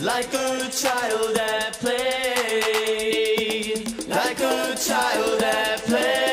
Like a child at play, like a child at play.